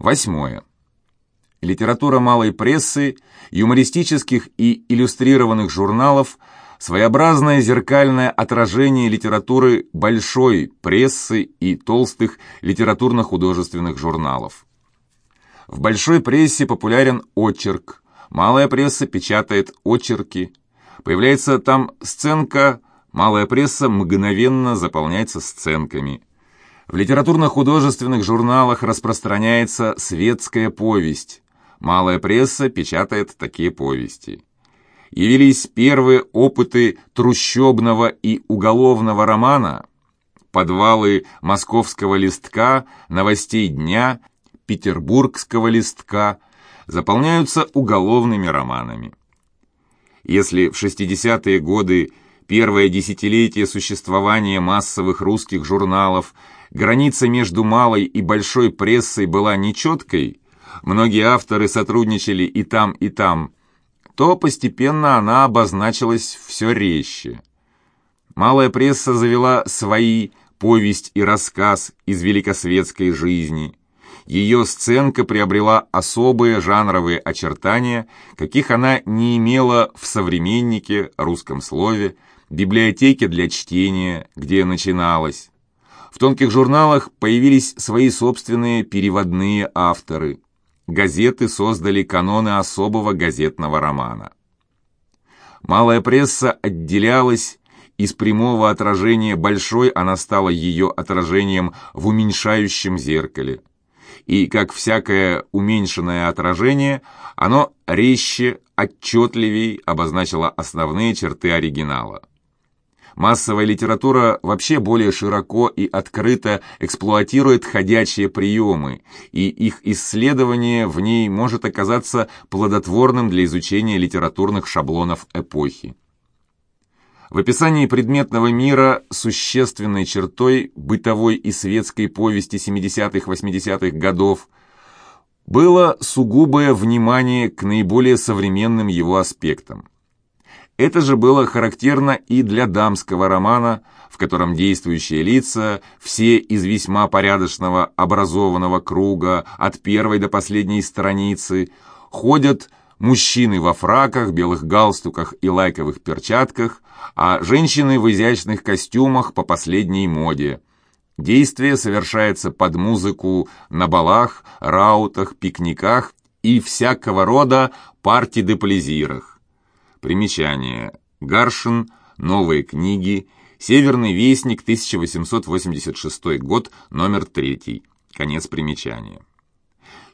Восьмое. Литература малой прессы, юмористических и иллюстрированных журналов – своеобразное зеркальное отражение литературы большой прессы и толстых литературно-художественных журналов. В большой прессе популярен очерк, малая пресса печатает очерки, появляется там сценка, малая пресса мгновенно заполняется сценками. В литературно-художественных журналах распространяется светская повесть, малая пресса печатает такие повести явились первые опыты трущобного и уголовного романа, подвалы московского листка, новостей дня, петербургского листка заполняются уголовными романами. Если в 60-е годы, первое десятилетие существования массовых русских журналов, граница между малой и большой прессой была нечеткой, многие авторы сотрудничали и там, и там – то постепенно она обозначилась все резче. Малая пресса завела свои повесть и рассказ из великосветской жизни. Ее сценка приобрела особые жанровые очертания, каких она не имела в «Современнике», «Русском слове», библиотеке для чтения, где начиналась. В тонких журналах появились свои собственные переводные авторы – газеты создали каноны особого газетного романа. Малая пресса отделялась из прямого отражения большой, она стала ее отражением в уменьшающем зеркале. И, как всякое уменьшенное отражение, оно резче, отчетливее обозначило основные черты оригинала. Массовая литература вообще более широко и открыто эксплуатирует ходячие приемы, и их исследование в ней может оказаться плодотворным для изучения литературных шаблонов эпохи. В описании предметного мира существенной чертой бытовой и светской повести 70-80-х годов было сугубое внимание к наиболее современным его аспектам. Это же было характерно и для дамского романа, в котором действующие лица, все из весьма порядочного образованного круга, от первой до последней страницы, ходят мужчины во фраках, белых галстуках и лайковых перчатках, а женщины в изящных костюмах по последней моде. Действие совершается под музыку на балах, раутах, пикниках и всякого рода парти-де-плезирах. Примечание. Гаршин. Новые книги. Северный вестник, 1886 год, номер 3. Конец примечания.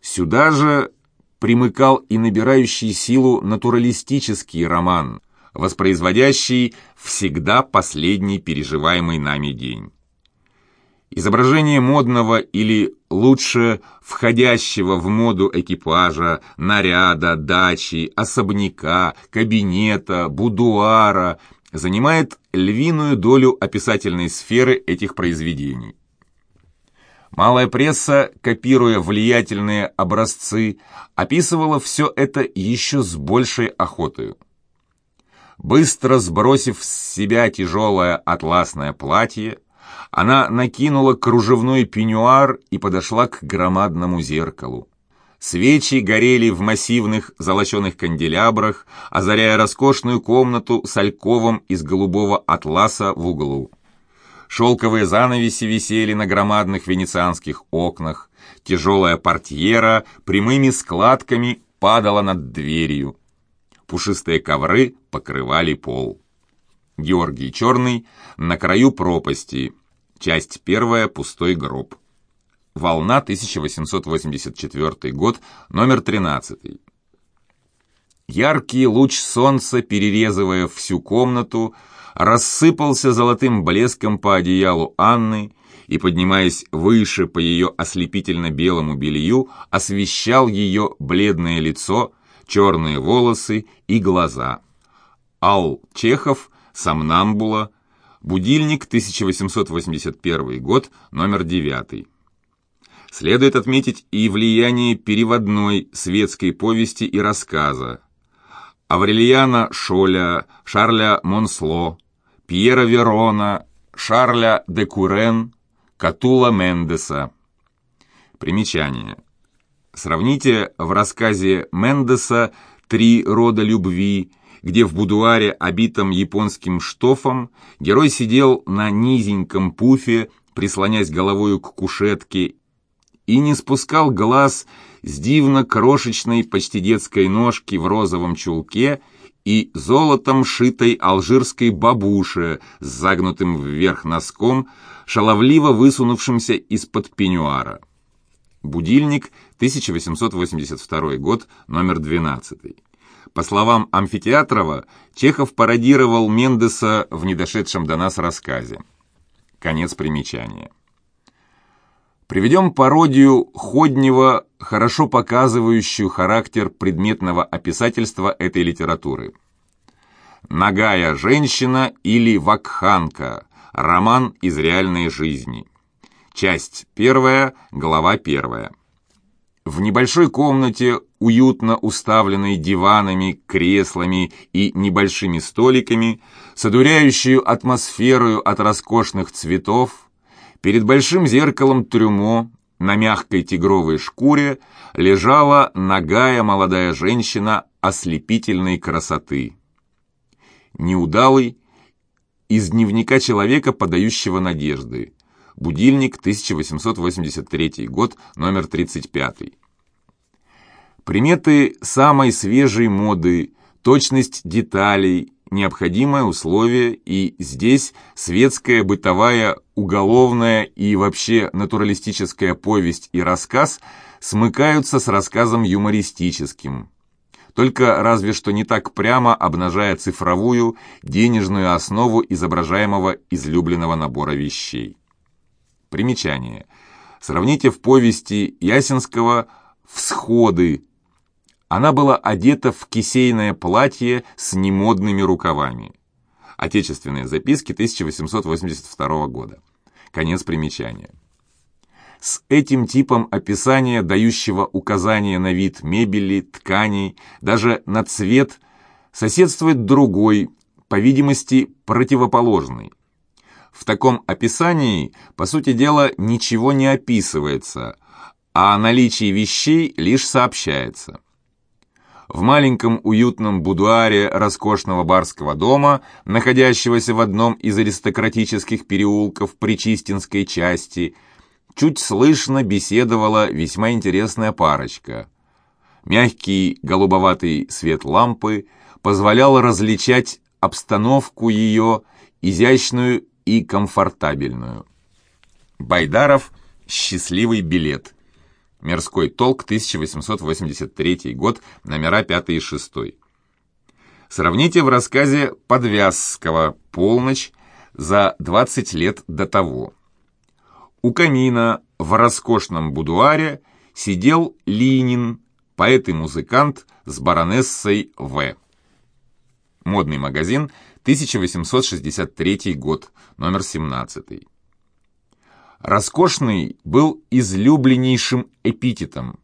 Сюда же примыкал и набирающий силу натуралистический роман, воспроизводящий всегда последний переживаемый нами день. Изображение модного или, лучше, входящего в моду экипажа, наряда, дачи, особняка, кабинета, будуара занимает львиную долю описательной сферы этих произведений. Малая пресса, копируя влиятельные образцы, описывала все это еще с большей охотой. Быстро сбросив с себя тяжелое атласное платье, она накинула кружевной пеньюар и подошла к громадному зеркалу. Свечи горели в массивных золоченых канделябрах, озаряя роскошную комнату с альковом из голубого атласа в углу. Шелковые занавеси висели на громадных венецианских окнах, тяжелая портьера прямыми складками падала над дверью. Пушистые ковры покрывали пол. Георгий Черный на краю пропасти, Часть первая. Пустой гроб. Волна, 1884 год, номер 13. Яркий луч солнца, перерезывая всю комнату, рассыпался золотым блеском по одеялу Анны и, поднимаясь выше по ее ослепительно-белому белью, освещал ее бледное лицо, черные волосы и глаза. Ал Чехов, Самнамбула, Будильник, 1881 год, номер 9. Следует отметить и влияние переводной светской повести и рассказа. Аврелиана Шоля, Шарля Монсло, Пьера Верона, Шарля де Курен, Катула Мендеса. Примечание. Сравните в рассказе Мендеса «Три рода любви», где в будуаре, обитом японским штофом, герой сидел на низеньком пуфе, прислонясь головою к кушетке, и не спускал глаз с дивно крошечной, почти детской ножки в розовом чулке и золотом шитой алжирской бабуше с загнутым вверх носком, шаловливо высунувшимся из-под пеньюара. Будильник, 1882 год, номер 12. По словам Амфитеатрова, Чехов пародировал Мендеса в недошедшем до нас рассказе. Конец примечания. Приведем пародию Ходнева, хорошо показывающую характер предметного описательства этой литературы. «Нагая женщина» или «Вакханка» – роман из реальной жизни. Часть первая, глава первая. В небольшой комнате, уютно уставленной диванами, креслами и небольшими столиками, с одуряющую атмосферою от роскошных цветов, Перед большим зеркалом трюмо на мягкой тигровой шкуре лежала нагая молодая женщина ослепительной красоты. Неудалый, из дневника человека, подающего надежды. Будильник, 1883 год, номер 35. Приметы самой свежей моды, точность деталей, необходимое условие, и здесь светская, бытовая, уголовная и вообще натуралистическая повесть и рассказ смыкаются с рассказом юмористическим. Только разве что не так прямо обнажая цифровую, денежную основу изображаемого излюбленного набора вещей. Примечание. Сравните в повести Ясинского «Всходы» Она была одета в кисейное платье с немодными рукавами. Отечественные записки 1882 года. Конец примечания. С этим типом описания, дающего указания на вид мебели, тканей, даже на цвет, соседствует другой, по видимости, противоположный. В таком описании, по сути дела, ничего не описывается, а о наличии вещей лишь сообщается. В маленьком уютном будуаре роскошного барского дома, находящегося в одном из аристократических переулков Причистинской части, чуть слышно беседовала весьма интересная парочка. Мягкий голубоватый свет лампы позволял различать обстановку ее, изящную и комфортабельную. Байдаров «Счастливый билет» Мирской толк, 1883 год, номера 5 и 6. Сравните в рассказе Подвязского «Полночь» за 20 лет до того. У камина в роскошном будуаре сидел Линин, поэт и музыкант с баронессой В. Модный магазин, 1863 год, номер 17. Роскошный был излюбленнейшим эпитетом.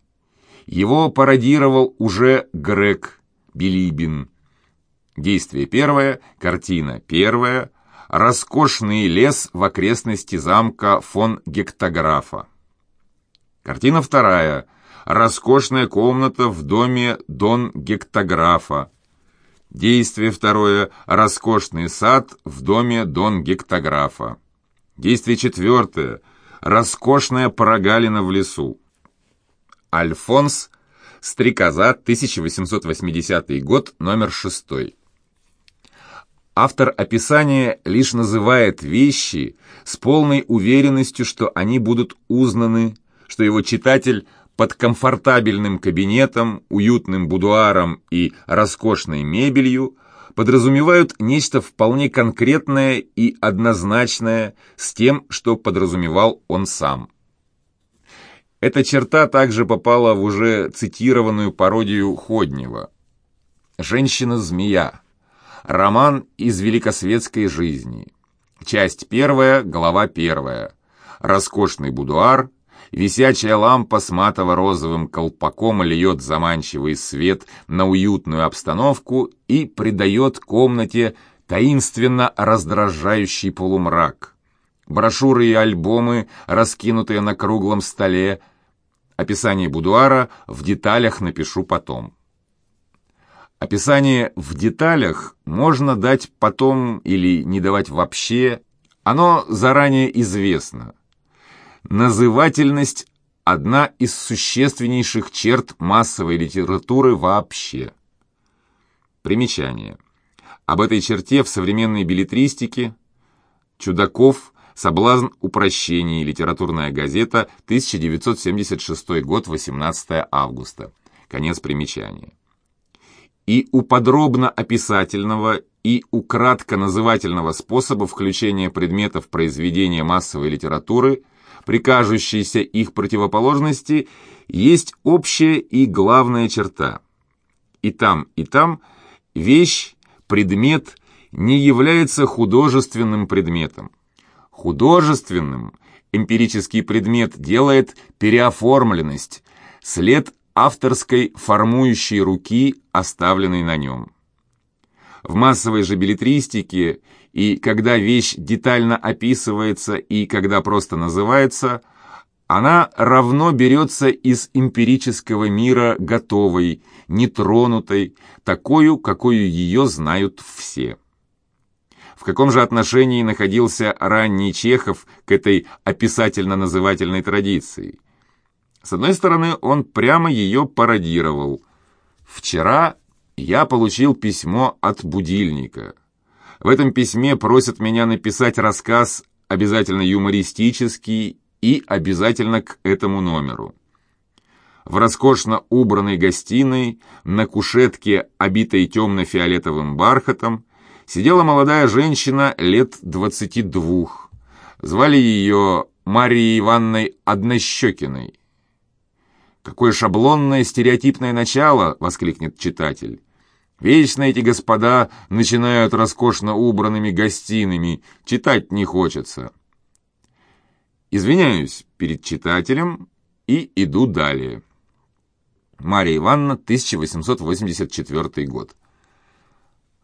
Его пародировал уже Грег Билибин. Действие первое, картина первая, роскошный лес в окрестности замка фон Гектографа. Картина вторая, роскошная комната в доме Дон Гектографа. Действие второе, роскошный сад в доме Дон Гектографа. Действие четвертое. Роскошная прогалина в лесу. Альфонс. Стрекоза, 1880 год, номер шестой. Автор описания лишь называет вещи с полной уверенностью, что они будут узнаны, что его читатель под комфортабельным кабинетом, уютным будуаром и роскошной мебелью подразумевают нечто вполне конкретное и однозначное с тем, что подразумевал он сам. Эта черта также попала в уже цитированную пародию Ходнева. «Женщина-змея. Роман из великосветской жизни. Часть первая, глава первая. Роскошный будуар, Висячая лампа с матово-розовым колпаком льет заманчивый свет на уютную обстановку и придает комнате таинственно раздражающий полумрак. Брошюры и альбомы, раскинутые на круглом столе, Описание будуара в деталях напишу потом. Описание в деталях можно дать потом или не давать вообще, оно заранее известно. Назывательность – одна из существеннейших черт массовой литературы вообще. Примечание. Об этой черте в современной билетристике Чудаков «Соблазн упрощений. Литературная газета. 1976 год. 18 августа». Конец примечания. И у подробно-описательного, и у кратко-назывательного способа включения предметов произведения массовой литературы при кажущейся их противоположности есть общая и главная черта. И там, и там вещь, предмет не является художественным предметом. Художественным эмпирический предмет делает переоформленность, след авторской формующей руки, оставленной на нем. В массовой же билетристике и когда вещь детально описывается и когда просто называется, она равно берется из эмпирического мира готовой, нетронутой, такую, какую ее знают все. В каком же отношении находился ранний Чехов к этой описательно-назывательной традиции? С одной стороны, он прямо ее пародировал. «Вчера я получил письмо от будильника. В этом письме просят меня написать рассказ, обязательно юмористический и обязательно к этому номеру». В роскошно убранной гостиной, на кушетке, обитой темно-фиолетовым бархатом, сидела молодая женщина лет двадцати двух. Звали ее Марией Ивановной Однощекиной. «Какое шаблонное стереотипное начало!» — воскликнет читатель. «Вечно эти господа начинают роскошно убранными гостиными, читать не хочется». Извиняюсь перед читателем и иду далее. Мария Ивановна, 1884 год.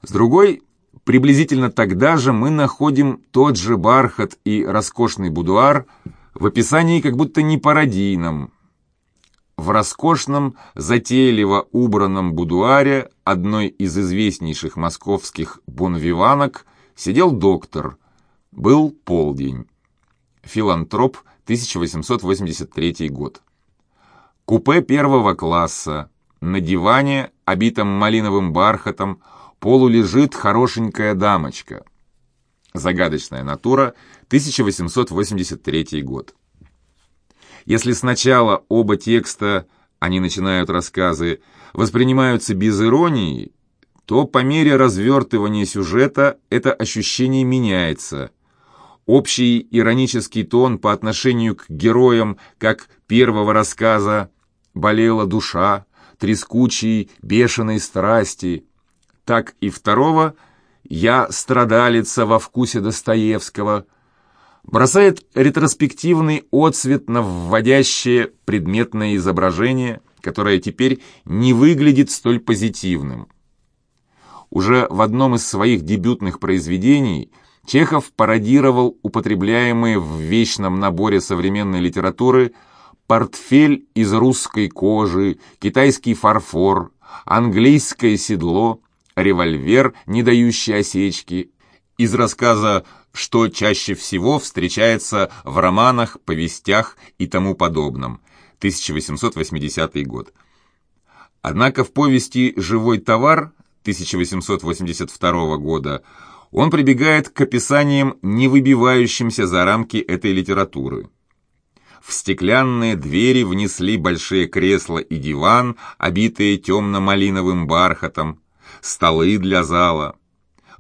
С другой Приблизительно тогда же мы находим тот же бархат и роскошный будуар в описании как будто не пародийном. В роскошном, затейливо убранном будуаре одной из известнейших московских бонвиванок сидел доктор. Был полдень. Филантроп, 1883 год. Купе первого класса. На диване, обитом малиновым бархатом, полу лежит хорошенькая дамочка. Загадочная натура, 1883 год. Если сначала оба текста, они начинают рассказы, воспринимаются без иронии, то по мере развертывания сюжета это ощущение меняется. Общий иронический тон по отношению к героям, как первого рассказа «Болела душа», «Трескучей, бешеной страсти», так и второго «Я страдалица во вкусе Достоевского» бросает ретроспективный отсвет на вводящее предметное изображение, которое теперь не выглядит столь позитивным. Уже в одном из своих дебютных произведений Чехов пародировал употребляемые в вечном наборе современной литературы портфель из русской кожи, китайский фарфор, английское седло, револьвер, не дающий осечки, из рассказа «Что чаще всего встречается в романах, повестях и тому подобном», 1880 год. Однако в повести «Живой товар» 1882 года он прибегает к описаниям, не выбивающимся за рамки этой литературы. В стеклянные двери внесли большие кресла и диван, обитые темно-малиновым бархатом столы для зала.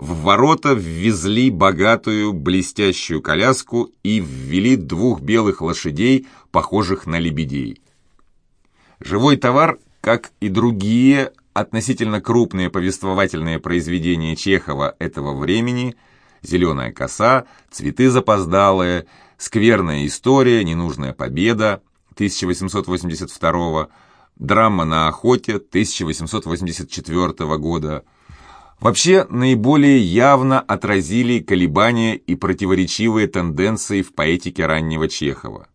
В ворота ввезли богатую блестящую коляску и ввели двух белых лошадей, похожих на лебедей. Живой товар, как и другие относительно крупные повествовательные произведения Чехова этого времени «Зеленая коса», «Цветы запоздалые», «Скверная история», «Ненужная победа» 1882 Драма на охоте 1884 года вообще наиболее явно отразили колебания и противоречивые тенденции в поэтике раннего Чехова.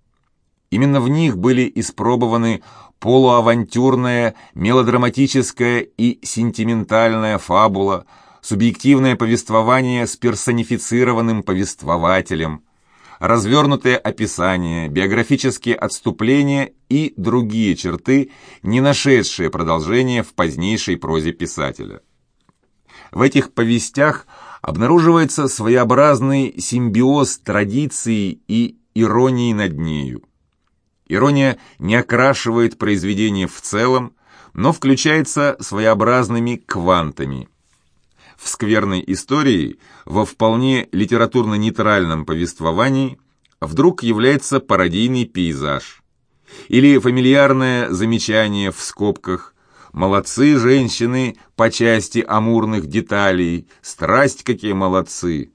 Именно в них были испробованы полуавантюрная, мелодраматическая и сентиментальная фабула, субъективное повествование с персонифицированным повествователем, развернутое описание, биографические отступления и другие черты, не нашедшие продолжения в позднейшей прозе писателя. В этих повестях обнаруживается своеобразный симбиоз традиции и иронии над нею. Ирония не окрашивает произведение в целом, но включается своеобразными квантами. В скверной истории, во вполне литературно-нейтральном повествовании, вдруг является пародийный пейзаж. Или фамильярное замечание в скобках «Молодцы женщины по части амурных деталей, страсть какие молодцы!»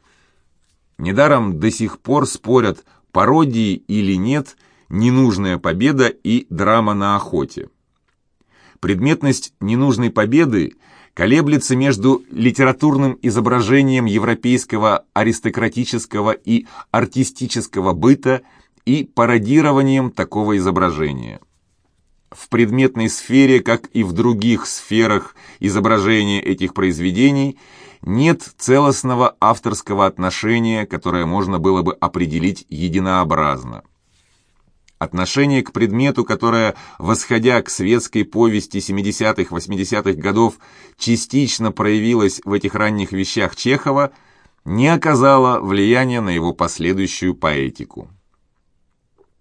Недаром до сих пор спорят, пародии или нет – «Ненужная победа» и «Драма на охоте». Предметность ненужной победы колеблется между литературным изображением европейского аристократического и артистического быта и пародированием такого изображения. В предметной сфере, как и в других сферах изображения этих произведений, нет целостного авторского отношения, которое можно было бы определить единообразно. Отношение к предмету, которое, восходя к светской повести 70-80-х годов, частично проявилось в этих ранних вещах Чехова, не оказало влияния на его последующую поэтику.